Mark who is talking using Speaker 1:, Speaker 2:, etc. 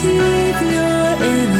Speaker 1: receive your energy.